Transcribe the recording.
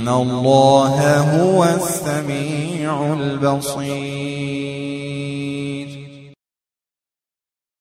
إن الله هو السميع البصير